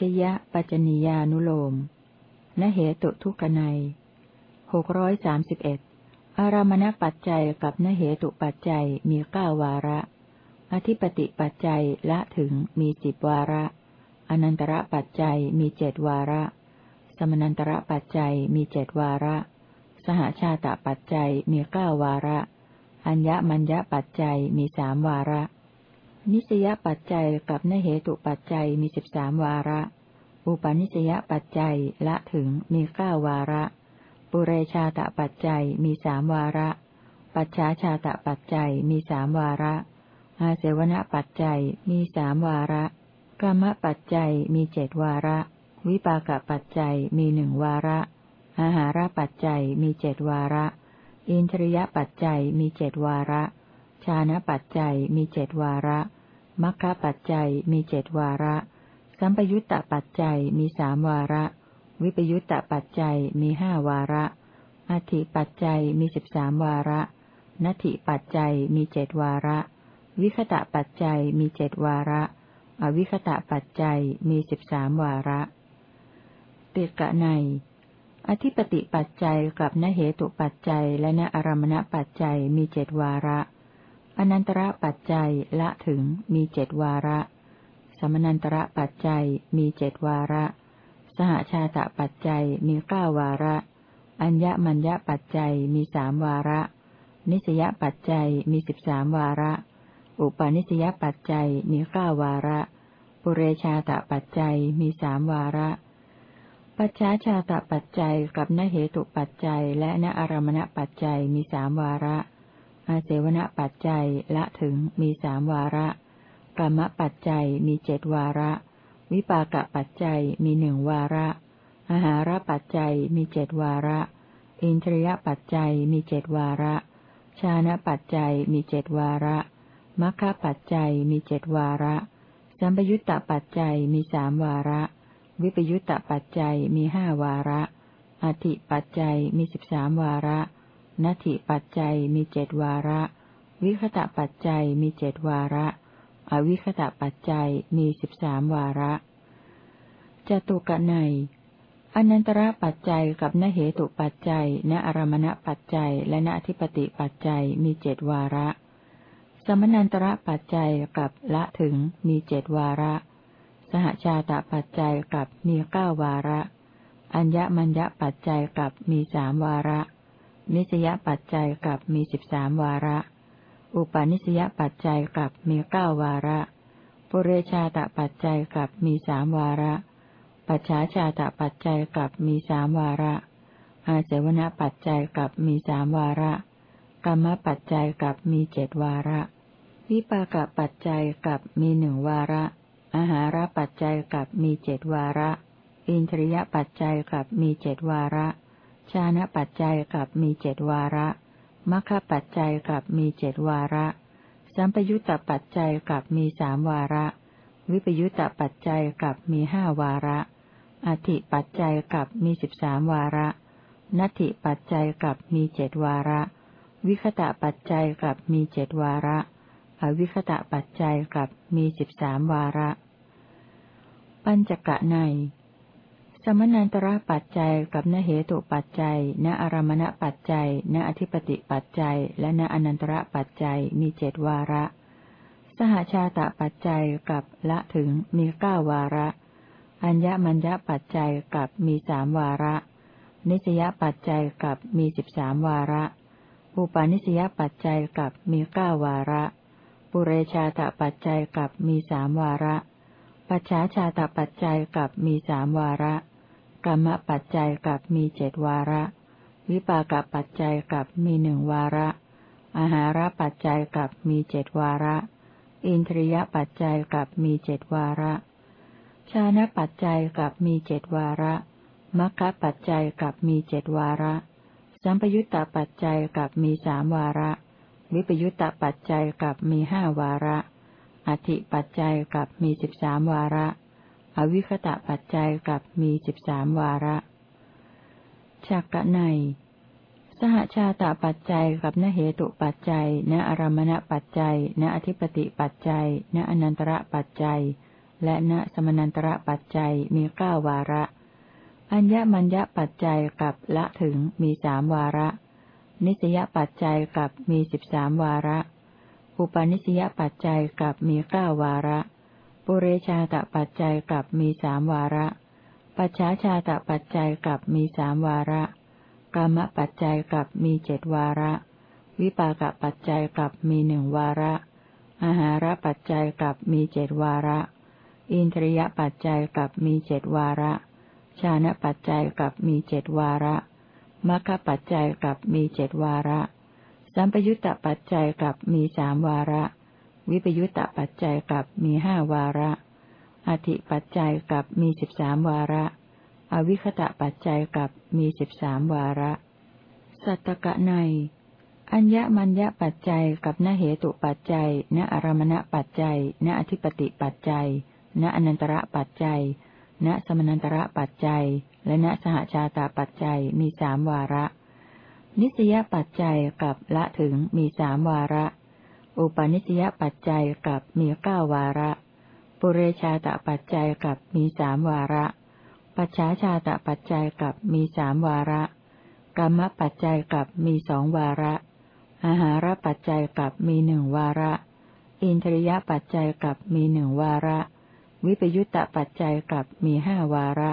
จยะปัจจนิยานุโลมนเหตุทุกนัยหกร้อยสามสิบเอ็ดอารามณปัจจัยกับนเหตุปัจจัยมีเก้าวาระ อธิปติปัจจัยละถึงมีสิบวาระ อนันตระปัจจัยมีเจดวาระ สมนันตระปัจจัยมีเจดวาระ สหชาตปัจจัยมีเก้าวาระ อัญญมัญญปัจจัยมีสามวาระ นิสยปัจจัยกับนเหตุปัจจัยมีสิบสามวาระ อุปนิสยปัจจัยละถึงมีเก้าวาระ ปุเรชาตปัจจัยมีสามวาระ ปัจฉาชาตปัจจัยมีสามวาระ อาเสวณปัจจัยมีสามวาระกรรมปัจจัยมีเจดวาระ วิปากปัจจัยมีหนึ่งวาระ อาหารปัจจัยมีเจดวาระ อินทริยปัจจัยมีเจดวาระ ชานะปัจจัยมีเจดวาระ มัคคะปัจจัยมีเจดวาระ สัมปยุตตปัจจัยมีสามวาระ วิปยุตตปัจจัยมีห้าวาระอธิปัจจัยมีสิบสามวาระนัตถิปัจจัยมีเจดวาระ วิคตะปัจจัยมีเจดวาระ อวิคตะปัจจัยมีสิบสามวาระเตกะใน อธิปติปัจจัยกับนเหตุปัจจัยและนอารมณปัจจัยมีเจดวาระ อนันตระปัจจัยละถึงมีเจดวาระ สมนันตระปัจจัยมีเจดวาระ สหชาตปัจจัยมีเก้าวาระ อัญญมัญญปัจจัยมีสามวาระ นิสยปัจจัยมีสิบสามวาระ อุปนิสยปัจจัยมีเก้าวาระ ปุเรชาตปัจจัยมีสามวาระ ปัจฉาชาตปัจจัยกับนเหตุปัจจัยและนอารมณปัจจัยมีสามวาระ อาเสวณปัจจัยละถึงมีสามวาระ กรรมปัจจัยมีเจดวาระ วิปากปัจจัยมีหนึ่งวาระอาหารปัจจัยมีเจดวาระ อินทรียปัจจัยมีเจดวาระ ชานะปัจจัยมีเจดวาระมัคคะปัจจัยมีเจดวาระ สัมปยุตตปัจจัยมีสามวาระ วิปยุตตปัจจัยมีห้าวาระอธิปัจจัยมีสิบสามวาระ นัตถิปัจจัยมีเจดวาระ วิคตะปัจจัยมีเจดวาระ อวิคตะปัจจัยมีสิบสามวาระจตุกนัยอนันตระปัจจัยกับนเหตุปัจจัย ณอารมณปัจจัย และณอธิปติปัจจัยมีเจดวาระ สมนันตระปัจจัยกับละถึงมีเจดวาระ สหชาตปัจจัยกับมีเก้าวาระ อัญญมัญญปัจจัยกับมีสามวาระ นิสยปัจจัยกับมีสิบสามวาระ อุปาณิสยปัจจัยกับมีเก้าวาระ ปุเรชาตปัจจัยกับมีสามวาระ ปัจฉาชาตปัจจัยกับมีสามวาระ อาเสวณปัจจัยกับมีสามวาระ กรรมปัจจัยกับมีเจดวาระ วิปากปัจจัยกับมีหนึ่งวาระ อาหารปัจจัยกับมีเจดวาระ อินทรียปัจจัยกับมีเจดวาระ ชานะปัจจัยกับมีเจดวาระมัคคปัจจัยกับมีเจดวาระ สัมปยุตตปัจจัยกับมีสามวาระ วิปยุตตปัจจัยกับมีห้าวาระ อธิปัจจัยกับมีสิบสามวาระ นัตถิปัจจัยกับมีเจดวาระ วิคตะปัจจัยกับมีเจดวาระ อวิคตะปัจจัยกับมีสิบสามวาระ ปัญจกะใน มนันตระปัจจัยกับนเหตุปัจจัย ณอารมณปัจจัย ณอธิปติปัจจัย และณอนันตระปัจจัยมีเจดวาระ สหชาตปัจจัยกับละถึงมีเก้าวาระ อัญญมัญญปัจจัยกับมีสามวาระ นิสยปัจจัยกับมีสิบสามวาระ อุปาณิสยปัจจัยกับมีเก้าวาระ ปุเรชาตปัจจัยกับมีสามวาระ ปัจฉาชาตปัจจัยกับมีสามวาระ กรรมปัจจัยกับมีเจดวาระ วิปากปัจจัยกับมีหนึ่งวาระ อาหารปัจจัยกับมีเจดวาระ อินทรียปัจจัยกับมีเจดวาระ ชานะปัจจัยกับมีเจดวาระมัคคะปัจจัยกับมีเจดวาระ สัมปยุตตปัจจัยกับมีสามวาระ วิปยุตตปัจจัยกับมีห้าวาระ อธิปัจจัยกับมีสิบสามวาระ อวิคตะปัจจัยกับมีสิบสามวาระชักกะใน สหชาตปัจจัยกับนเหตุปัจจัย ณอารมณปัจจัย ณอธิปติปัจจัย ณอนันตระปัจจัย และณสมนันตระปัจจัยมีเก้าวาระ อัญญมัญญปัจจัยกับละถึงมีสามวาระ นิสยปัจจัยกับมีสิบสามวาระ อุปนิสยปัจจัยกับมีเก้าวาระ ปุเรชาตปัจจัยกับมีสามวาระ ปัจฉาชาตปัจจัยกับมีสามวาระกรรมปัจจัยกับมีเจ็ดวาระ วิปากปัจจัยกับมีหนึ่งวาระอาหารปัจจัยกับมีเจ็ดวาระ อินทรียปัจจัยกับมีเจ็ดวาระ ชานะปัจจัยกับมีเจ็ดวาระมรรคปัจจัยกับมีเจ็ดวาระ สัมปยุตตปัจจัยกับมีสามวาระ วิปยุตตปัจจัยกับมีห้าวาระ อธิปัจจัยกับมีสิบสามวาระ อวิคตะปัจจัยกับมีสิบสามวาระ สัตตกะใน อัญญมัญญปัจจัยกับนเหตุปัจจัย ณอารมณปัจจัย ณอธิปติปัจจัย ณอนันตระปัจจัย ณสมนันตระปัจจัย และณสหชาตาปัจจัยมีสามวาระ นิสยปัจจัยกับละถึงมีสามวาระ อุปนิสยปัจจัยกับมีเก้าวาระ ปุเรชาตปัจจัยกับมีสามวาระ ปัจฉาชาตปัจจัยกับมีสามวาระ กรรมปัจจัยกับมีสองวาระ อาหารปัจจัยกับมีหนึ่งวาระ อินทริยปัจจัยกับมีหนึ่งวาระ วิปยุตตปัจจัยกับมีห้าวาระ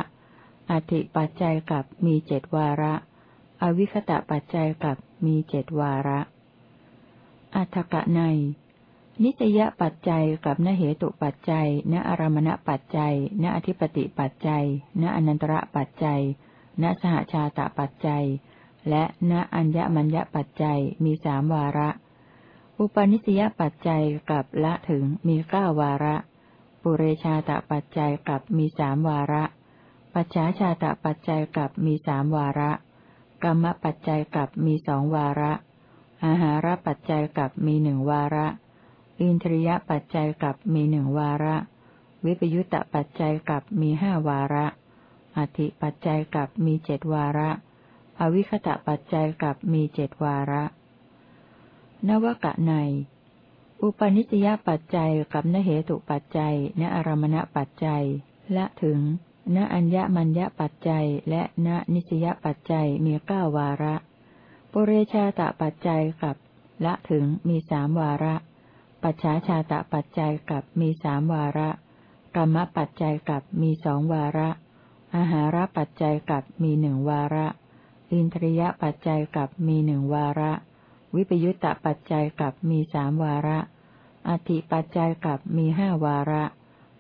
อธิปัจจัยกับมีเจ็ดวาระ อวิคตะปัจจัยกับมีเจ็ดวาระ อัฏฐกะใน นิสยปัจจัยกับนเหตุปัจจัย ณอารมณปัจจัย ณอธิปติปัจจัย ณอนันตระปัจจัย ณสหชาตปัจจัย และณอัญญมัญญปัจจัยมีสามวาระ อุปนิสยปัจจัยกับละถึงมีเก้าวาระ ปุเรชาตปัจจัยกับมีสามวาระ ปัจฉาชาตปัจจัยกับมีสามวาระ กรรมปัจจัยกับมีสองวาระ อาหารปัจจัยกับมีหนึ่งวาระ อินทรียปัจจัยกับมีหนึ่งวาระ วิปยุตตปัจจัยกับมีห้าวาระ อธิปัจจัยกับมีเจ็ดวาระ อวิคตะปัจจัยกับมีเจ็ดวาระ นวกะใน อุปนิสยปัจจัยกับนเหตุปัจจัย ณอารมณปัจจัย และถึง ณอัญญมัญญปัจจัย และณนิสยปัจจัยมีเก้าวาระ ปุเรชาตปัจจัยกับละถึงมีสามวาระ ปัจฉาชาตะปัจจัยกับมีสามวาระ กรรมปัจจัยกับมีสองวาระ อาหารปัจจัยกับมีหนึ่งวาระ อินทรียปัจจัยกับมีหนึ่งวาระ วิปยุตตปัจจัยกับมีสามวาระ อธิปัจจัยกับมีห้าวาระ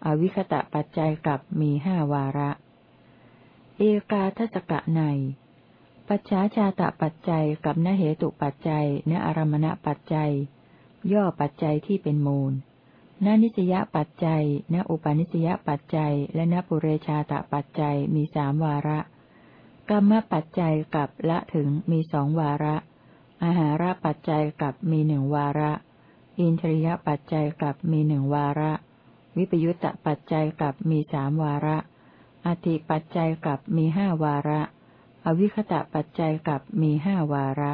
อวิคตะปัจจัยกับมีห้าวาระ เอกาทศกะใน ปัจฉาชาตะปัจจัยกับนเหตุปัจจัยนอารมณปัจจัย ย่อปัจจัยที่เป็นมูลณนิสยปัจจัยณอุปนิสยปัจจัย และณปุเรชาตปัจจัยมีสามวาระ กรรมปัจจัยกับละถึงมีสองวาระ อาหารปัจจัยกับมีหนึ่งวาระ อินทรียปัจจัยกับมีหนึ่งวาระ วิปยุตตปัจจัยกับมีสามวาระอธิปัจจัยกับมีห้าวาระ อวิคตะปัจจัยกับมีห้าวาระ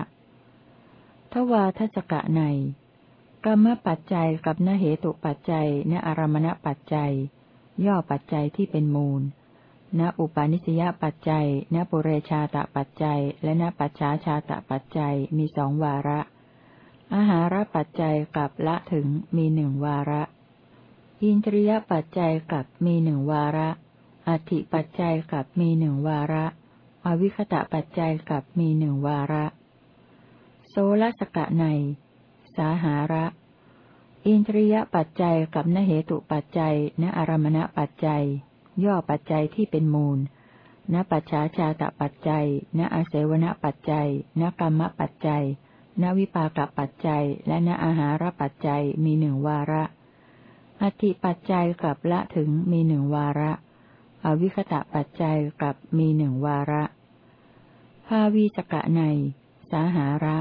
ทวาทศกะในกรรมปัจจัยกับนเหตุปัจจัยณอารมณปัจจัย ย่อปัจจัยที่เป็นมูล ณอุปาณิสยปัจจัย ณปุเรชาตปัจจัย และณปัจฉาชาตปัจจัยมีสองวาระ อาหารปัจจัยกับละถึงมีหนึ่งวาระ อินทรียปัจจัยกับมีหนึ่งวาระ อธิปัจจัยกับมีหนึ่งวาระ อวิคตะปัจจัยกับมีหนึ่งวาระ โซลสกะใน สาหาระ อินทรียปัจจัยกับนเหตุปัจจัยณอารมณปัจจัย ย่อปัจจัยที่เป็นมูลณปัจฉาชาตปัจจัย ณอาเสวนปัจจัย ณกรรมปัจจัย ณวิปากปัจจัย และณอาหารปัจจัยมีหนึ่งวาระ อธิปัจจัยกับละถึงมีหนึ่งวาระ อวิคตะปัจจัยกับมีหนึ่งวาระภาวีสกะใน สาหาระ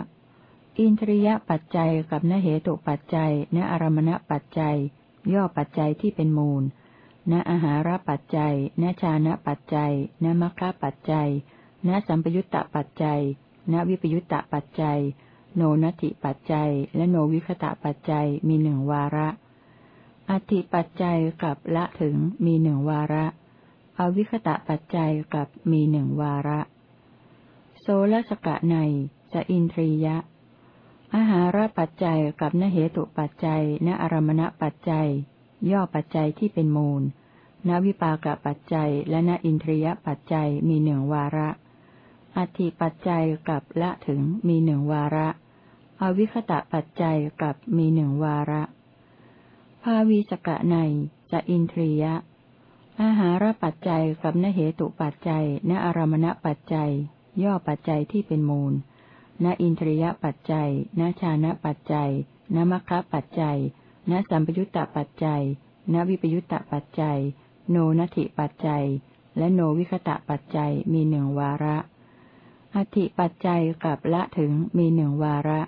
อินทรียปัจจัยกับนเหตุปัจจัยณอารมณปัจจัย ย่อปัจจัยที่เป็นมูล ณอาหารปัจจัยณชานะปัจจัยณมัคคะปัจจัย ณสัมปยุตตปัจจัย ณวิปยุตตปัจจัย โนนัติปัจจัย และโนวิคตะปัจจัยมีหนึ่งวาระอธิปัจจัยกับละถึงมีหนึ่งวาระ อวิคตะปัจจัยกับมีหนึ่งวาระโซลสกะในจะอินทรียะ อาหารปัจจัยกับนเหตุปัจจัยนอารมณปัจจัย ย่อปัจจัยที่เป็นมูล นวิปากปัจจัยและนอินทรียปัจจัยมีหนึ่งวาระอธิปัจจัยกับละถึงมีหนึ่งวาระ อวิคตะปัจจัยกับมีหนึ่งวาระ ภาวีสกะในจะอินทรียะ อาหารปัจจัยกับนเหตุปัจจัยนอารมณปัจจัย ย่อปัจจัยที่เป็นมูลนอินทรียปัจจัยนชานะปัจจัยนมัคคะปัจจัยนสัมปยุตตปัจจัยนวิปยุตตปัจจัย โนนัติปัจจัย และโนวิคตะปัจจัยมีหนึ่งวาระ อธิปัจจัยกับละถึงมีหนึ่งวาระ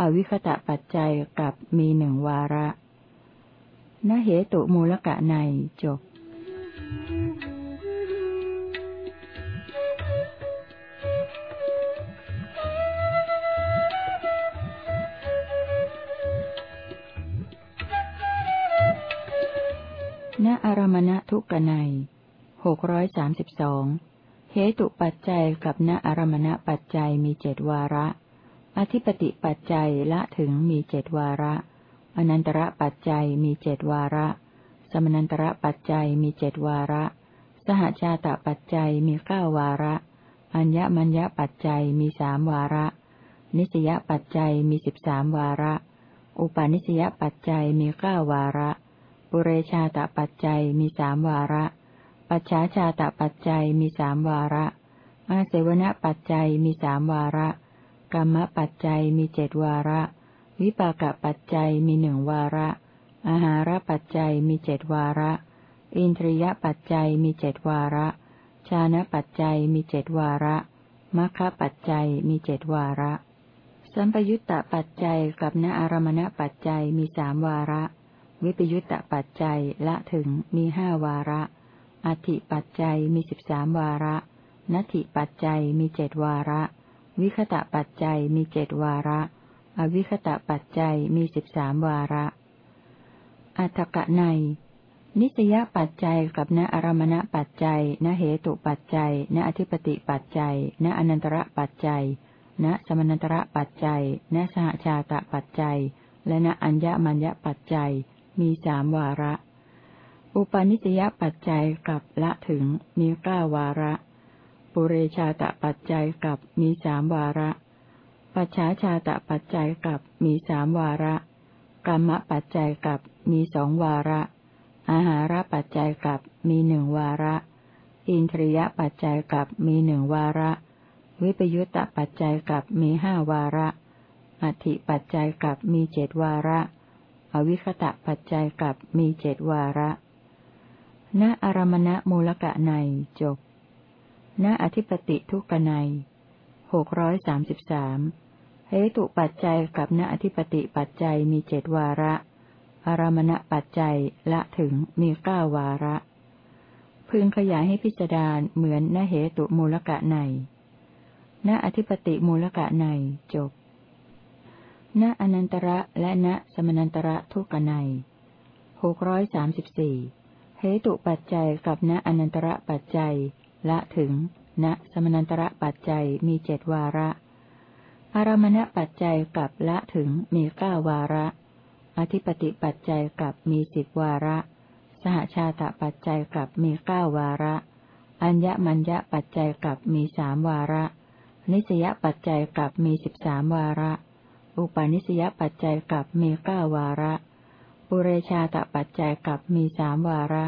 อวิคตะปัจจัยกับมีหนึ่งวาระนเหตุมูลกะในจบ ณอารมณทุกนัยหกร้อยสามสิบสองเหตุปัจจัยกับณอารมณปัจจัยมีเจดวาระ อธิปติปัจจัยละถึงมีเจดวาระ อนันตระปัจจัยมีเจดวาระ สมนันตระปัจจัยมีเจดวาระ สหชาตปัจจัยมีเก้าวาระ อัญญมัญญปัจจัยมีสามวาระ นิสยปัจจัยมีสิบสามวาระ อุปาณิสยปัจจัยมีเก้าวาระ ปุเรชาตปัจจัยมีสามวาระ ปัจฉาชาตปัจจัยมีสามวาระ อาเสวนปัจจัยมีสามวาระ กรรมปัจจัยมีเจดวาระ วิปากปัจจัยมีหนึ่งวาระ อาหารปัจจัยมีเจดวาระ อินทรียปัจจัยมีเจดวาระ ชานะปัจจัยมีเจดวาระมัคคปัจจัยมีเจดวาระ สัมปยุตตปัจจัยกับนอารมณปัจจัยมีสามวาระ วิปยุตตปัจจัยละถึงมีห้าวาระ อธิปัจจัยมีสิบสามวาระ นัตถิปัจจัยมีเจดวาระ วิคตะปัจจัยมีเจดวาระ อวิคตะปัจจัยมีสิบสามวาระ อัตกะใน นิสยปัจจัยกับณอารมณปัจจัย ณเหตุปัจจัย ณอธิปติปัจจัย ณอนันตระปัจจัย ณสมนันตระปัจจัย ณสหชาตปัจจัย และณอัญญมัญญปัจจัย มีสามวาระ อุปาณิสยปัจจัยกับละถึงมีเก้าวาระ ปุเรชาตปัจจัยกับมีสามวาระ ปัจฉาชาตปัจจัยกับมีสามวาระ กรรมปัจจัยกับมีสองวาระ อาหารปัจจัยกับมีหนึ่งวาระ อินทรียปัจจัยกับมีหนึ่งวาระ วิปยุตตปัจจัยกับมีห้าวาระอธิปัจจัยกับมีเจดวาระ อวิคตะปัจจัยกับมีเจดวาระ ณอารมณมูลกะในจบ ณอธิปติทุกนัยหกร้อยสามสิบสาม เหตุปัจจัยกับณอธิปติปัจจัยมีเจดวาระ อารมณปัจจัยละถึงมีเก้าวาระ พึงขยายให้พิจารณาเหมือนณเหตุมูลกะในณอธิปติมูลกะในจบณอนันตระและณสมนันตระทุกนัยหกร้อยสามสิบสี่เหตุปัจจัยกับณอนันตระปัจจัย ละถึง ณสมนันตระปัจจัยมีเจดวาระ อารมณปัจจัยกับละถึงมีเก้าวาระ อธิปติปัจจัยกับมีสิบวาระ สหชาตปัจจัยกับมีเก้าวาระ อัญญมัญญปัจจัยกับมีสามวาระ นิสยปัจจัยกับมีสิบสามวาระ อุปาณิสยปัจจัยกับมีเก้าวาระ ปุเรชาตปัจจัยกับมีสามวาระ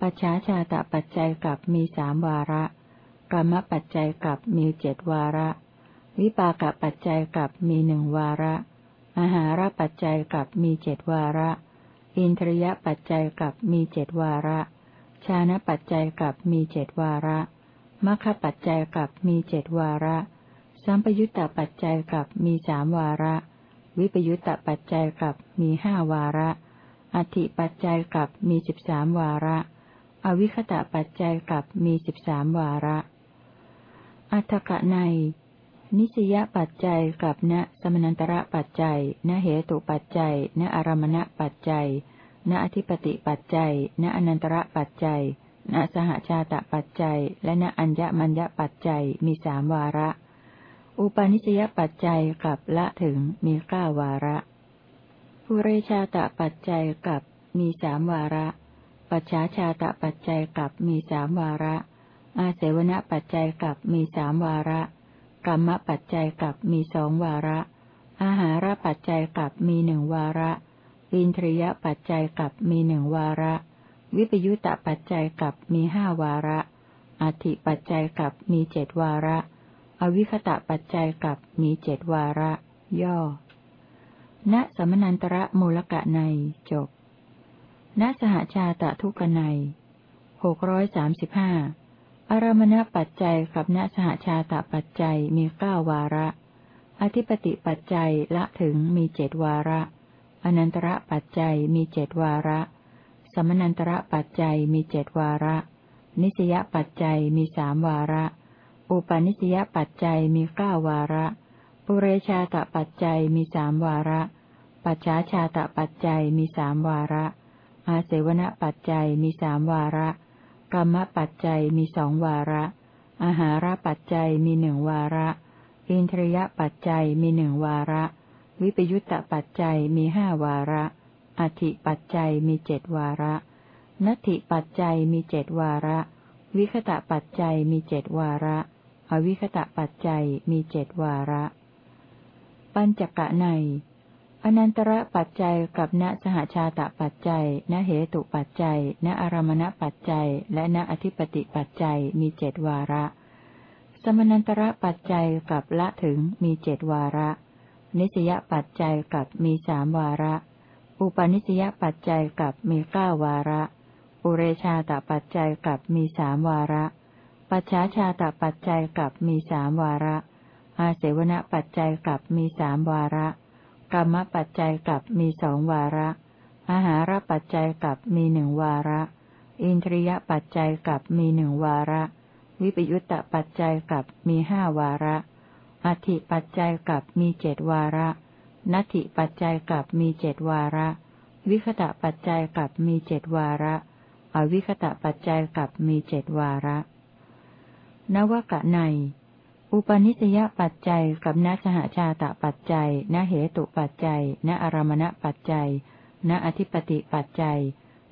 ปัจฉาชาตปัจจัยกับมีสามวาระกรรมปัจจัยกับมีเจ็ดวาระ วิปากปัจจัยกับมีหนึ่งวาระ อาหารปัจจัยกับมีเจ็ดวาระ อินทรียปัจจัยกับมีเจ็ดวาระ ชานะปัจจัยกับมีเจ็ดวาระมัคคปัจจัยกับมีเจ็ดวาระ สัมปยุตตปัจจัยกับมีสามวาระ วิปยุตตปัจจัยกับมีห้าวาระ อธิปัจจัยกับมีสิบสามวาระ อวิคตะปัจจัยกับมีสิบสามวาระ อัฏกะใน นิสยปัจจัยกับณสมนันตระปัจจัยณเหตุปัจจัยณอารมณปัจจัยณอธิปติปัจจัยณอนันตระปัจจัยณสหชาตปัจจัย และณอัญญมัญญปัจจัยมีสามวาระ อุปาณิสยปัจจัยกับละถึงมีเก้าวาระปุเรชาตปัจจัยกับมีสามวาระ ปัจฉาชาตปัจจัยกับมีสามวาระ อาเสวนปัจจัยกับมีสามวาระ กรรมปัจจัยกับมีสองวาระ อาหารปัจจัยกับมีหนึ่งวาระ อินทรียปัจจัยกับมีหนึ่งวาระ วิปยุตตปัจจัยกับมีห้าวาระอธิปัจจัยกับมีเจดวาระ อวิคตะปัจจัยกับมีเจดวาระ ย่อ ณสมนันตระมูลกะในจบณสหชาตะทุกนัยหกร้อยสามสิบห้า อารมณปัจจัยกับณสหชาตปัจจัยมีเก้าวาระ อธิปติปัจจัยละถึงมีเจดวาระ อนันตระปัจจัยมีเจดวาระ สมนันตระปัจจัยมีเจดวาระ นิสยปัจจัยมีสามวาระ อุปาณิสยปัจจัยมีเก้าวาระ ปุเรชาตปัจจัยมีสามวาระ ปัจฉาชาตปัจจัยมีสามวาระ อาเสวนปัจจัยมีสามวาระ กรรมปัจจัยมีสองวาระ อาหารปัจจัยมีหนึ่งวาระ อินทรียปัจจัยมีหนึ่งวาระ วิปยุตตปัจจัยมีห้าวาระ อธิปัจจัยมีเจดวาระนัตถิปัจจัยมีเจดวาระ วิคตะปัจจัยมีเจดวาระ อวิคตะปัจจัยมีเจดวาระ ปัญจกะใน อนันตระปัจจัยกับณสหชาตปัจจัย ณเหตุปัจจัย ณอารมณปัจจัย และณอธิปติปัจจัยมีเจดวาระ สมนันตระปัจจัยกับละถึงมีเจดวาระ นิสยปัจจัยกับมีสามวาระ อุปนิสยปัจจัยกับมีเก้าวาระ อุเรชาตปัจจัยกับมีสามวาระ ปัจฉาชาตปัจจัยกับมีสามวาระ อาเสวนปัจจัยกับมีสามวาระ กรรมปัจจัยกับมีสองวาระ อาหารปัจจัยกับมีหนึ่งวาระ อินทรียปัจจัยกับมีหนึ่งวาระ วิปยุตตปัจจัยกับมีห้าวาระ อธิปัจจัยกับมีเจดวาระ นัตถิปัจจัยกับมีเจดวาระ วิคตะปัจจัยกับมีเจดวาระ อวิคตะปัจจัยกับมีเจดวาระ นวกะใน อุปนิสยปัจจัยกับนสหชาตปัจจัยนเหตุปัจจัยนอารมณปัจจัยนอธิปติปัจจัย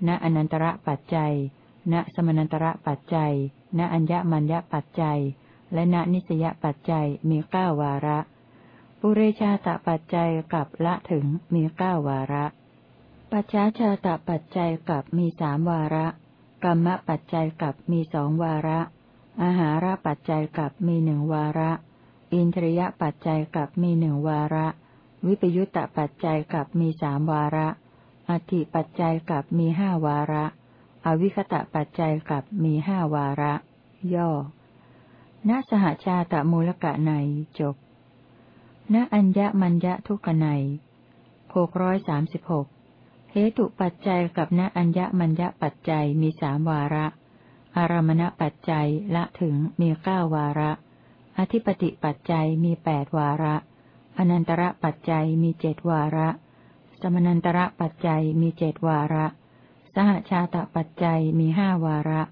นอนันตระปัจจัยนสมนันตระปัจจัยนอัญญมัญญปัจจัย และณนิสยปัจจัยมีเก้าวาระ ปุเรชาตปัจจัยกับละถึงมีเก้าวาระ ปัจฉาชาตปัจจัยกับมีสามวาระ กรรมปัจจัยกับมีสองวาระ อาหารปัจจัยกับมีหนึ่งวาระ อินทรียปัจจัยกับมีหนึ่งวาระ วิปยุตตปัจจัยกับมีสามวาระ อธิปัจจัยกับมีห้าวาระ อวิคตะปัจจัยกับมีห้าวาระ ย่อณสหชาตมูลกะในจบณอัญญมัญญทุกนัยหกร้อยสามสิบหกเหตุปัจจัยกับณอัญญมัญญปัจจัยมีสามวาระ อารมณปัจจัยละถึงมีเก้าวาระ อธิปติปัจจัยมีแปดวาระ อนันตระปัจจัยมีเจดวาระ สมนันตระปัจจัยมีเจดวาระ สหชาตปัจจัยมีห้าวาระ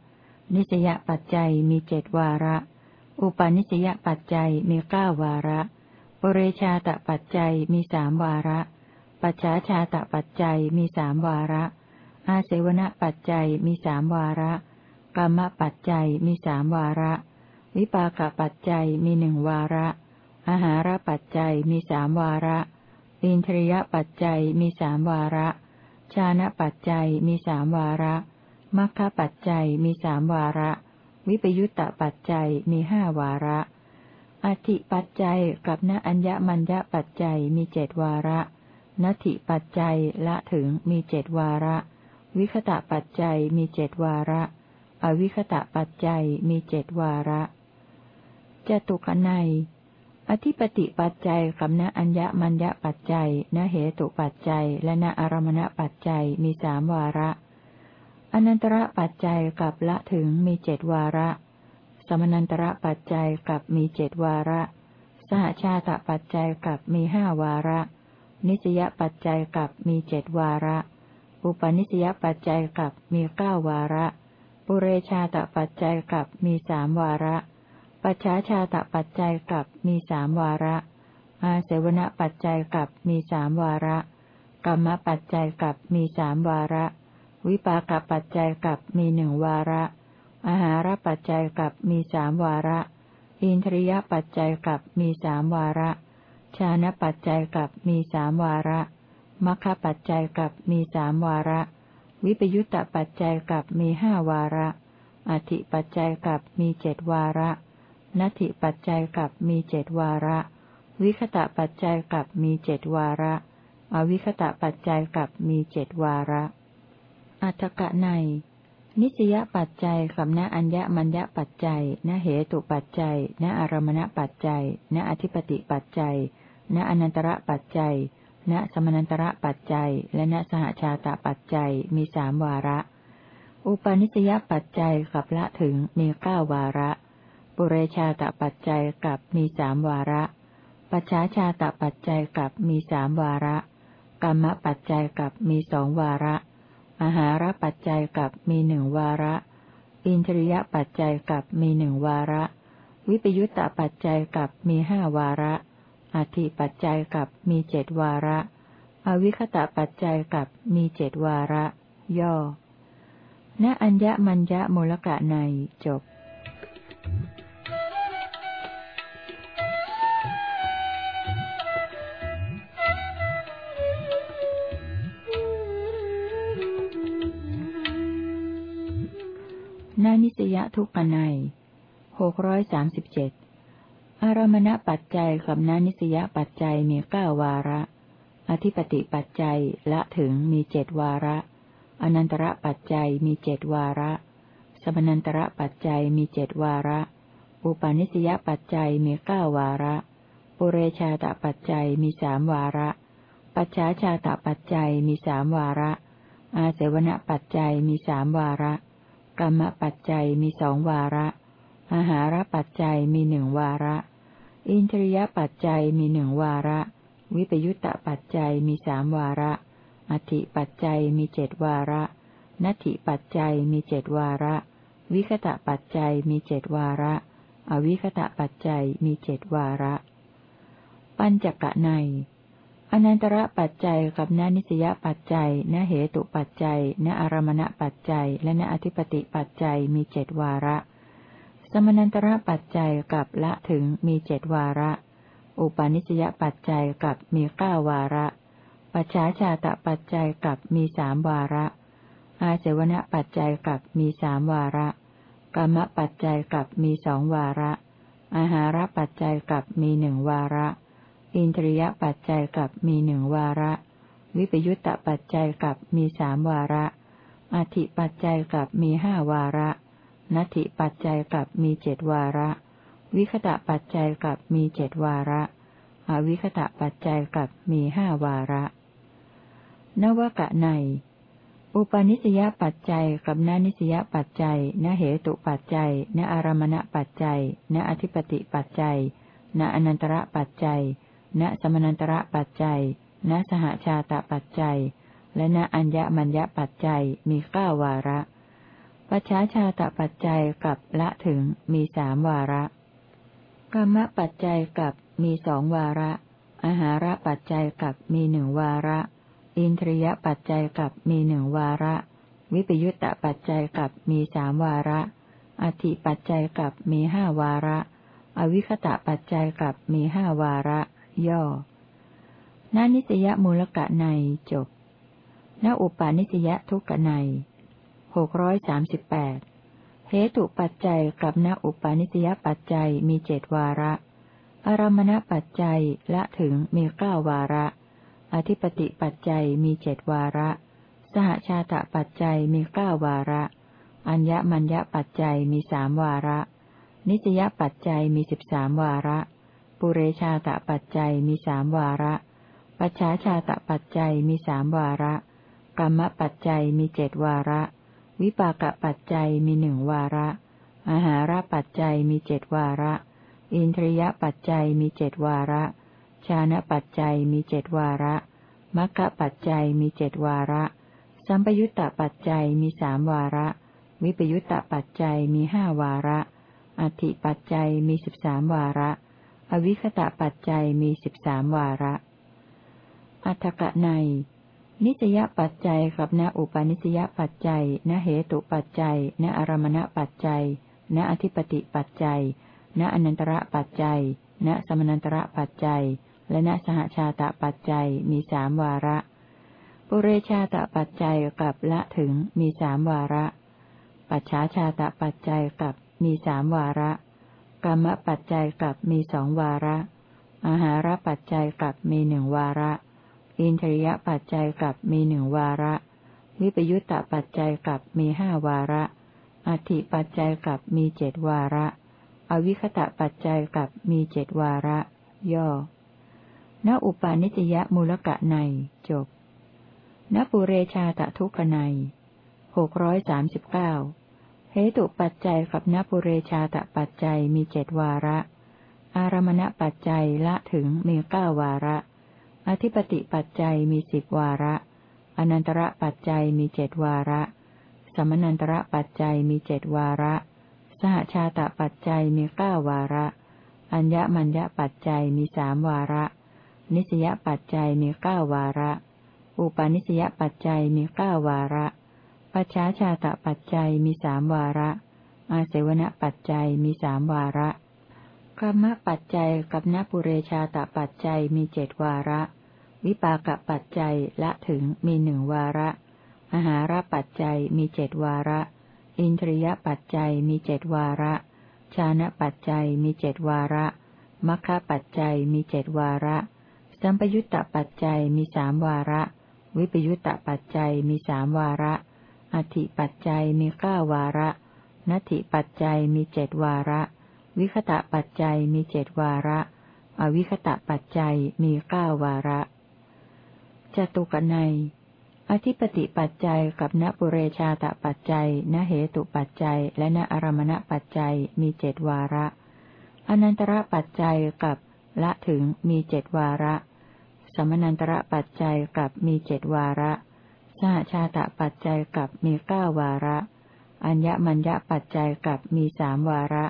นิสยปัจจัยมีเจดวาระ อุปาณิสยปัจจัยมีเก้าวาระปุเรชาตปัจจัยมีสามวาระ ปัจฉาชาตปัจจัยมีสามวาระ อาเสวณปัจจัยมีสามวาระ กรรมปัจจัยมีสามวาระ วิปากปัจจัยมีหนึ่งวาระ อาหารปัจจัยมีสามวาระ อินทรียปัจจัยมีสามวาระ ชานะปัจจัยมีสามวาระมัคคะปัจจัยมีสามวาระ วิปยุตตปัจจัยมีห้าวาระ อธิปัจจัยกับณอัญญมัญญปัจจัยมีเจดวาระนัตถิปัจจัยละถึงมีเจดวาระ วิคตะปัจจัยมีเจดวาระ อวิคตะปัจจัยมีเจดวาระจตุกนัย อธิปติปัจจัยกับณอัญญมัญญปัจจัยณเหตุปัจจัย และณอารมณปัจจัยมีสามวาระ อนันตระปัจจัยกับละถึงมีเจดวาระ สมนันตระปัจจัยกับมีเจดวาระ สหชาตปัจจัยกับมีห้าวาระ นิสยปัจจัยกับมีเจดวาระ อุปนิสยปัจจัยกับมีเก้าวาระ ปุเรชาตปัจจัยกับมีสามวาระ ปัจฉาชาตปัจจัยกับมีสามวาระ อาเสวนปัจจัยกับมีสามวาระ กรรมปัจจัยกับมีสามวาระ วิปากปัจจัยกับมีหนึ่งวาระ อาหารปัจจัยกับมีสามวาระ อินทรียปัจจัยกับมีสามวาระ ชานะปัจจัยกับมีสามวาระมัคคปัจจัยกับมีสามวาระ วิปยุตตปัจจัยกับมีห้าวาระ อธิปัจจัยกับมีเจ็ดวาระ นัตถิปัจจัยกับมีเจ็ดวาระ วิคตะปัจจัยกับมีเจ็ดวาระ อวิคตะปัจจัยกับมีเจ็ดวาระ อัตกะใน นิสยปัจจัยกับณอัญญมัญญปัจจัย ณเหตุปัจจัย ณอารมณปัจจัย ณอธิปติปัจจัย ณอนันตระปัจจัย ณสมนันตระปัจจัย และณสหชาตปัจจัยมีสามวาระ อุปนิสยปัจจัยกับละถึงมีเก้าวาระ ปุเรชาตปัจจัยกับมีสามวาระ ปัจฉาชาตปัจจัยกับมีสามวาระ กรรมปัจจัยกับมีสองวาระอาหารปัจจัยกับมีหนึ่งวาระ อินทรียปัจจัยกับมีหนึ่งวาระ วิปยุตตปัจจัยกับมีห้าวาระ อธิปัจจัยกับมีเจดวาระ อวิคตะปัจจัยกับมีเจดวาระ ย่อ ณอัญญมัญญมูลกะในจบนานิสยทุกขในหกร้อยสามสิบเจ็ด อารมณปัจจัยกับนานิสยปัจจัยมีเก้าวาระ อธิปติปัจจัยละถึงมีเจดวาระ อนันตระปัจจัยมีเจดวาระ สมนันตระปัจจัยมีเจดวาระ อุปาณิสยปัจจัยมีเก้าวาระ ปุเรชาตปัจจัยมีสามวาระ ปัจฉาชาตปัจจัยมีสามวาระ อาเสวนปัจจัยมีสามวาระ กรรมปัจจัยมีสองวาระ อาหารปัจจัยมีหนึ่งวาระ อินทรียปัจจัยมีหนึ่งวาระ วิปยุตตปัจจัยมีสามวาระ อธิปัจจัยมีเจดวาระ นัตถิปัจจัยมีเจดวาระ วิคตะปัจจัยมีเจดวาระ อวิคตะปัจจัยมีเจดวาระ ปัญจกะในอนันตระปัจจัยกับนานิสยปัจจัยนเหตุปัจจัยนอารมณปัจจัย และนอธิปติปัจจัยมีเจดวาระ สมนันตระปัจจัยกับละถึงมีเจ็ดวาระ อุปาณิสยปัจจัยกับมีเก้าวาระ ปัจฉาชาตปัจจัยกับมีสามวาระ อาเสวณปัจจัยกับมีสามวาระกรรมปัจจัยกับมีสองวาระ อาหารปัจจัยกับมีหนึ่งวาระ อินทรียปัจจัยกับมีหนึ่งวาระ วิปยุตตปัจจัยกับมีสามวาระอธิปัจจัยกับมีห้าวาระ นัตถิปัจจัยกับมีเจดวาระ วิคตะปัจจัยกับมีเจดวาระ อวิคตะปัจจัยกับมีห้าวาระ นวกะในอุปนิสยปัจจัยกับนานิสยปัจจัยนเหตุปัจจัยนอารมณปัจจัยนอธิปติปัจจัยนอนันตระปัจจัยนสมนันตระปัจจัยนสหชาตปัจจัย และนอัญญมัญญปัจจัยมีเก้าวาระ ปัจฉาชาตปัจจัยกับละถึงมีสามวาระ กรรมปัจจัยกับมีสองวาระ อาหาระปัจจัยกับมีหนึ่งวาระ อินทรียปัจจัยกับมีหนึ่งวาระ วิปยุตตปัจจัยกับมีสามวาระ อธิปัจจัยกับมีห้าวาระ อวิคตะปัจจัยกับมีห้าวาระ ย่อนานิสยมูลกะในจบณอุปาณิสยทุกกะใน หกร้อยสามสิบแปดเหตุปัจจัยกับณอุปาณิสยปัจจัยมีเจดวาระ อารมณปัจจัยละถึงมีเก้าวาระ อธิปติปัจจัยมีเจดวาระ สหชาตปัจจัยมีเก้าวาระ อัญญมัญญปัจจัยมีสามวาระ นิสยปัจจัยมีสิบสามวาระ ปุเรชาตปัจจัยมีสามวาระ ปัจฉาชาตปัจจัยมีสามวาระ กรรมปัจจัยมีเจดวาระ วิปากปัจจัยมีหนึ่งวาระ อาหาระปัจจัยมีเจดวาระ อินทรียปัจจัยมีเจดวาระ ชานะปัจจัยมีเจดวาระมัคคะปัจจัยมีเจดวาระสสัมปยุตตปัจจัยมีสามวาระ วิปยุตตปัจจัยมีห้าวาระ อธิปัจจัยมีสิบสามวาระ อวิคตะปัจจัยมีสิบสามวาระ อัฏฐกะใน นิสยปัจจัยกับณอุปาณิสยปัจจัย ณเหตุปัจจัย ณอารมณปัจจัย ณอธิปติปัจจัย ณอนันตระปัจจัย ณสมนันตระปัจจัย และณสหชาตปัจจัยมีสามวาระ ปุเรชาตปัจจัยกับละถึงมีสามวาระ ปัจฉาชาตปัจจัยกับมีสามวาระกรรมปัจจัยกับมีสองวาระอาหารปัจจัยกับมีหนึ่งวาระ อินทริยปัจจัยกับมีหนึ่งวาระ วิปยุตตปัจจัยกับมีห้าวาระ อธิปัจจัยกับมีเจดวาระ อวิคตะปัจจัยกับมีเจดวาระ ย่อ ณอุปาณิจยมูลกะในจบณปุเรชาตทุกขในหกร้อยสามสิบเก้าเหตุปัจจัยกับนปุเรชาตปัจจัยมีเจดวาระ อารมณปัจจัยละถึงมีเก้าวาระ อธิปติปัจจัยมีสิบวาระ อนันตระปัจจัยมีเจดวาระ สมนันตระปัจจัยมีเจดวาระ สหชาตปัจจัยมีเก้าวาระ อัญญมัญญปัจจัยมีสามวาระ นิสยปัจจัยมีเก้าวาระ อุปาณิสยปัจจัยมีเก้าวาระปัจฉาชาตปัจจัยมีสามวาระ อาเสวณปัจจัยมีสามวาระกรรมปัจจัยกับนปุเรชาตปัจจัยมีเจดวาระ วิปากปัจจัยละถึงมีหนึ่งวาระ อาหารปัจจัยมีเจดวาระ อินทรียปัจจัยมีเจดวาระ ชานะปัจจัยมีเจดวาระมัคคะปัจจัยมีเจดวาระ สัมปยุตตปัจจัยมีสามวาระ วิปยุตตปัจจัยมีสามวาระ อธิปัจจัยมีเก้าวาระ นัตถิปัจจัยมีเจดวาระ วิคตะปัจจัยมีเจดวาระ อวิคตะปัจจัยมีเก้าวาระ จตุกนัย อธิปติปัจจัยกับณปุเรชาตปัจจัยณเหตุปัจจัย และณอารมณปัจจัยมีเจดวาระ อนันตระปัจจัยกับละถึงมีเจดวาระ สมนันตระปัจจัยกับมีเจดวาระสหชาตะปัจจัยกับมีเก้าวาระ อัญญมัญญปัจจัยกับมีสามวาระ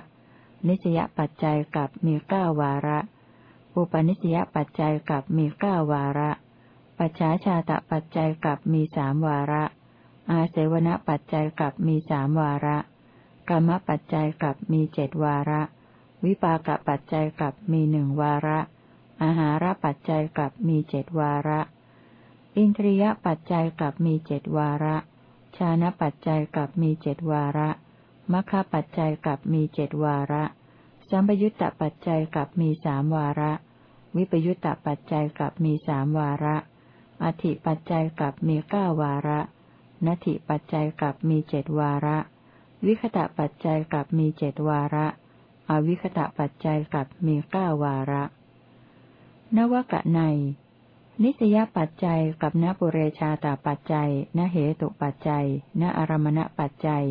นิสยปัจจัยกับมีเก้าวาระ อุปนิสยปัจจัยกับมีเก้าวาระ ปัจฉาชาตะปัจจัยกับมีสามวาระ อาเสวนปัจจัยกับมีสามวาระกรรมปัจจัยกับมีเจ็ดวาระ วิปากปัจจัยกับมีหนึ่งวาระ อาหารปัจจัยกับมีเจ็ดวาระ อินทรียปัจจัยกับมีเจดวาระ ชานะปัจจัยกับมีเจดวาระมัคคะปัจจัยกับมีเจดวาระ สัมปยุตตปัจจัยกับมีสามวาระ วิปยุตตปัจจัยกับมีสามวาระ อธิปัจจัยกับมีเก้าวาระนัตถิปัจจัยกับมีเจดวาระ วิคตะปัจจัยกับมีเจดวาระ อวิคตะปัจจัยกับมีเก้าวาระ นวกะใน นิสยปัจจัยกับนปุเรชาตาปัจจัยนเหตุปัจจัยนอารมณปัจจัย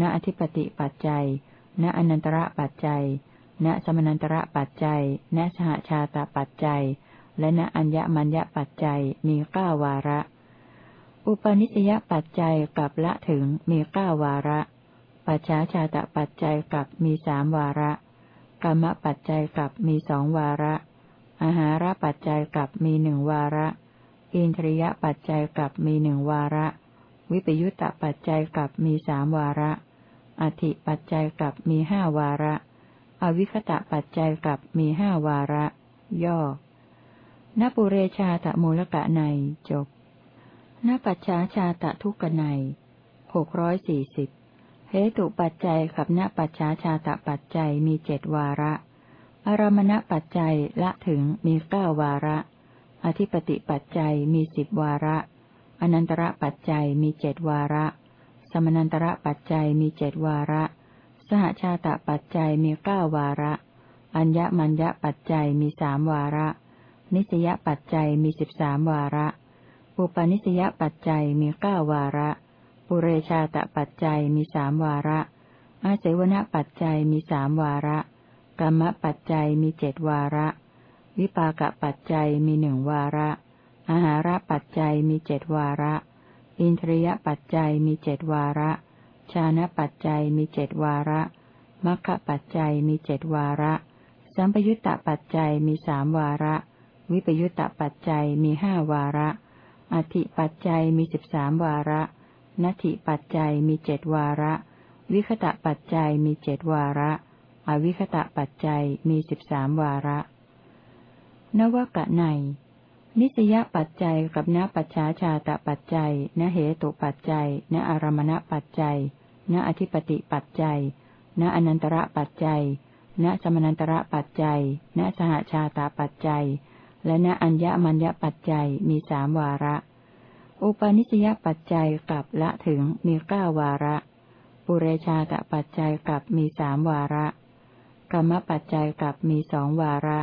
นอธิปติปัจจัยนอนันตระปัจจัยนสมนันตระปัจจัยนสหชาตาปัจจัย และนอัญญมัญญปัจจัยมีเก้าวาระ อุปนิสยปัจจัยกับละถึงมีเก้าวาระ ปัจฉาชาตปัจจัยกับมีสามวาระ กรรมปัจจัยกับมีสองวาระอาหารปัจจัยกับมีหนึ่งวาระ อินทรียปัจจัยกับมีหนึ่งวาระ วิปยุตตปัจจัยกับมีสามวาระ อธิปัจจัยกับมีห้าวาระ อวิคตะปัจจัยกับมีห้าวาระ ย่อ นปุเรชาตะมูลกะในจบนปัจฉาชาตะทุกในหกร้อยสี่สิบเหตุปัจจัยกับนปัจฉาชาตะปัจจัยมีเจ็ดวาระ อารมณปัจจัยละถึงมีเก้าวาระ อธิปติปัจจัยมีสิบวาระ อนันตระปัจจัยมีเจ็ดวาระ สมนันตระปัจจัยมีเจ็ดวาระ สหชาตปัจจัยมีเก้าวาระ อัญญมัญญปัจจัยมีสามวาระ นิสยปัจจัยมีสิบสามวาระ อุปนิสยปัจจัยมีเก้าวาระ ปุเรชาตปัจจัยมีสามวาระ อาเสวณปัจจัยมีสามวาระ กรรมปัจจัยมีเจดวาระ วิปากปัจจัยมีหนึ่งวาระ อาหารปัจจัยมีเจดวาระออินทรียปัจจัยมีเจดวาระ ชานะปัจจัยมีเจดวาระมัคคปัจจัยมีเจดวาระ สัมปยุตตปัจจัยมีสามวาระ วิปยุตตปัจจัยมีห้าวาระ อธิปัจจัยมีสิบสามวาระ นัตถิปัจจัยมีเจดวาระ วิคตะปัจจัยมีเจดวาระ อวิคตะปัจจัยมีสิบสามวาระ นวกะใน นิสยปัจจัยกับนปัจฉาชาตปัจจัยนเหตุปัจจัยนอารมณปัจจัยนอธิปติปัจจัยนอนันตระปัจจัยนสมนันตระปัจจัยนสหชาตาปัจจัย และนอัญญมัญญปัจจัยมีสามวาระ อุปนิสยปัจจัยกับละถึงมีเก้าวาระ ปุเรชาตปัจจัยกับมีสามวาระกรรมปัจจัยกับมีสองวาระ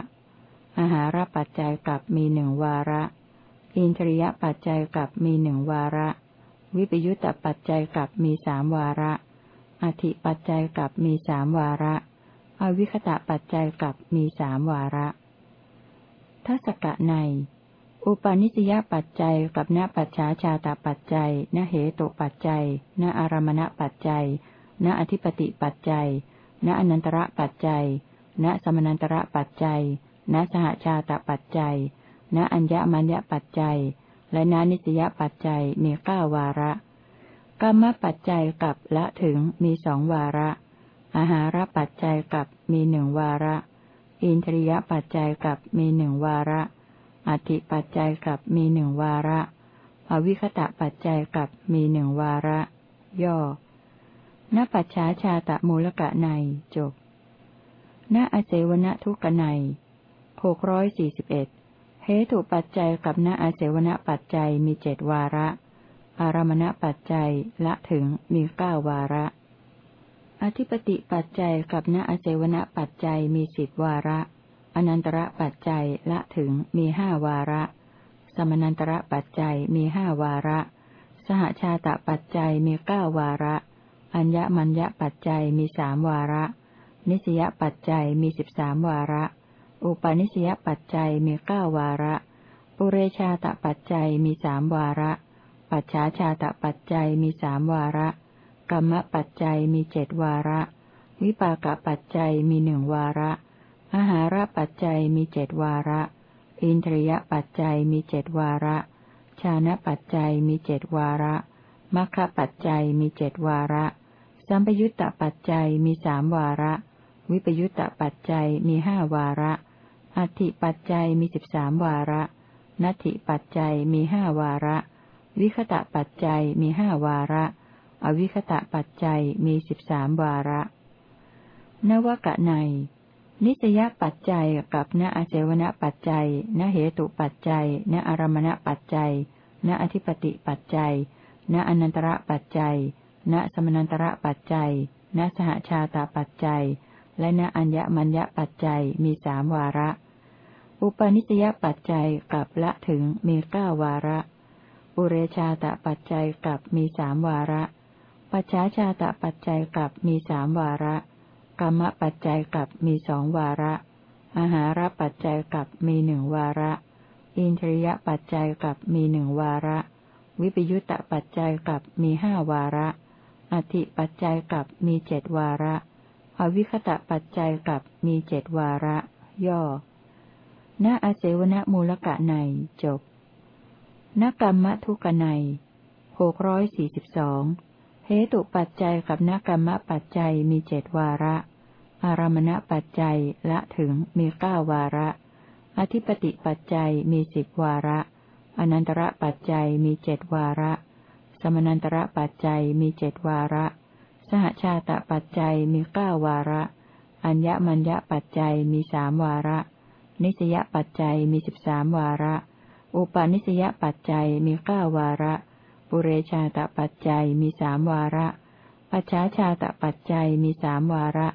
อาหารปัจจัยกับมีหนึ่งวาระ อินทรียปัจจัยกับมีหนึ่งวาระ วิปยุตตปัจจัยกับมีสามวาระ อธิปัจจัยกับมีสามวาระ อวิคตะปัจจัยกับมีสามวาระ ทัศกะใน อุปาณิสยปัจจัยกับณปัจฉาชาตปัจจัยณเหตุปัจจัยณอารมณปัจจัยณอธิปติปัจจัยณอนันตระปัจจัยณสมนันตระปัจจัยณสหชาตปัจจัยณอัญญมัญญปัจจัย และณนิสยปัจจัยมีเก้าวาระกรรมปัจจัยกับละถึงมีสองวาระอาหารปัจจัยกับมีหนึ่งวาระ อินทรียปัจจัยกับมีหนึ่งวาระ อธิปัจจัยกับมีหนึ่งวาระ อวิคตะปัจจัยกับมีหนึ่งวาระ ย่อ ณปัจฉาชาตะมูลกะในจบ ณอเสวนทุกะในหกร้อยสี่สิบเอ็ดเหตุปัจจัยกับณอาเสวนปัจจัยมีเจ็ดวาระ อารมณปัจจัยละถึงมีเก้าวาระ อธิปติปัจจัยกับณอาเสวนปัจจัยมีสิบวาระ อนันตระปัจจัยละถึงมีห้าวาระ สมนันตระปัจจัยมีห้าวาระ สหชาตปัจจัยมีเก้าวาระ อัญญมัญญปัจจัยมีสามวาระ นิสยปัจจัยมีสิบสามวาระ อุปาณิสยปัจจัยมีเก้าวาระ ปุเรชาตปัจจัยมีสามวาระ ปัจฉาชาตปัจจัยมีสามวาระ กรรมปัจจัยมีเจ็ดวาระ วิปากปัจจัยมีหนึ่งวาระ อาหารปัจจัยมีเจ็ดวาระ อินทรียปัจจัยมีเจ็ดวาระ ชานะปัจจัยมีเจ็ดวาระมัคคปัจจัยมีเจ็ดวาระ สัมปยุตตปัจจัยมีสามวาระ วิปยุตตปัจจัยมีห้าวาระ อธิปัจจัยมีสิบสามวาระ นัตถิปัจจัยมีห้าวาระ วิคตะปัจจัยมีห้าวาระ อวิคตะปัจจัยมีสิบสามวาระ นวกะใน นิสยปัจจัยกับณอาเจวณปัจจัย ณเหตุปัจจัย ณอารมณปัจจัย ณอธิปติปัจจัย ณอนันตระปัจจัย ณสมนันตระปัจจัย ณสหชาตาปัจจัย และณอัญญมัญญปัจจัยมีสามวาระ อุปนิสยปัจจัยกับละถึงมีเก้าวาระปุเรชาตปัจจัยกับมีสามวาระ ปัจฉาชาตปัจจัยกับมีสามวาระ กรรมปัจจัยกับมีสองวาระ อาหารปัจจัยกับมีหนึ่งวาระ อินทรียปัจจัยกับมีหนึ่งวาระ วิปยุตตปัจจัยกับมีห้าวาระ อธิปัจจัยกับมีเจ็ดวาระ อวิคตะปัจจัยกับมีเจ็ดวาระ ย่อณอาเสวนมูลกะในจบนกรรมทุกในหกร้อยสี่สิบสอง ตุปัจจัยกับนกรรมปัจจัยมีเจดวาระ อารมณปัจจัยละถึงมีเก้าวาระ อธิปติปัจจัยมีสิบวาระ อนันตระปัจจัยมีเจดวาระ สมนันตระปัจจัยมีเจดวาระ สหชาตปัจจัยมีเก้าวาระ อัญญมัญญปัจจัยมีสามวาระ นิสยปัจจัยมีสิบสามวาระ อุปาณิสยปัจจัยมีเก้าวาระ ปุเรชาตปัจจัยมีสามวาระ ปัจฉาชาตปัจจัยมีสามวาระ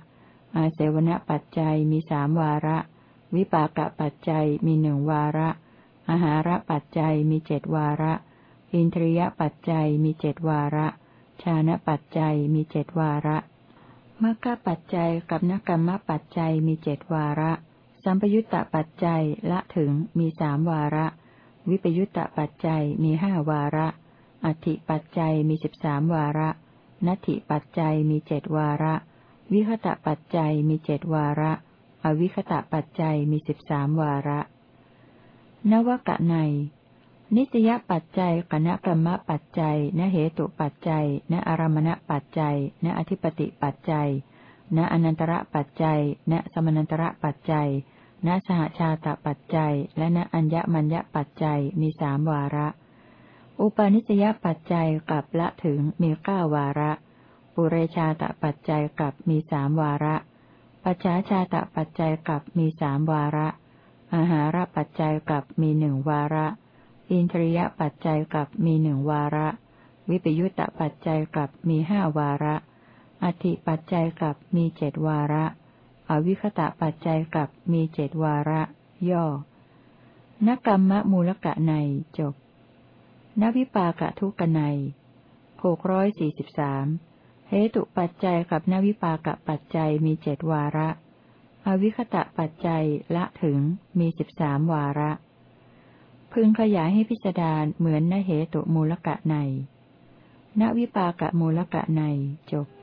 อาเสวนปัจจัยมีสามวาระ วิปากปัจจัยมีหนึ่งวาระ อาหารปัจจัยมีเจดวาระ อินทรียปัจจัยมีเจดวาระ ชานะปัจจัยมีเจดวาระมรรคปัจจัยกับนกรรมปัจจัยมีเจดวาระ สัมปยุตตปัจจัยละถึงมีสามวาระ วิปยุตตปัจจัยมีห้าวาระ อธิปัจจัยมีสิบสามวาระ นัตถิปัจจัยมีเจ็ดวาระ วิคตะปัจจัยมีเจ็ดวาระ อวิคตะปัจจัยมีสิบสามวาระ นวกะใน นิสยปัจจัยกณกรรมปัจจัย นเหตุปัจจัย นอารมณปัจจัย นอธิปติปัจจัย ณอนันตระปัจจัย ณสมนันตระปัจจัย ณสหชาตปัจจัย และณอัญญมัญญปัจจัยมีสามวาระ อุปาณิสยปัจจัยกับละถึงมีเก้าวาระ ปุเรชาตปัจจัยกับมีสามวาระ ปัจฉาชาตปัจจัยกับมีสามวาระอาหารปัจจัยกับมีหนึ่งวาระ อินทรียปัจจัยกับมีหนึ่งวาระ วิปยุตตปัจจัยกับมีห้าวาระ อธิปัจจัยกับมีเจ็ดวาระ อวิคตะปัจจัยกับมีเจ็ดวาระ ย่อนกกรรมมูลกะในจบ นวิปากะทุกะในหกร้อยสี่สิบสามเหตุปัจจัยกับนวิปากะปัจจัยมีเจ็ดวาระ อวิคตะปัจจัยละถึงมีสิบสามวาระ พึงขยายให้พิจารณาเหมือนนเหตุมูลกะในนวิปากะมูลกะในจบ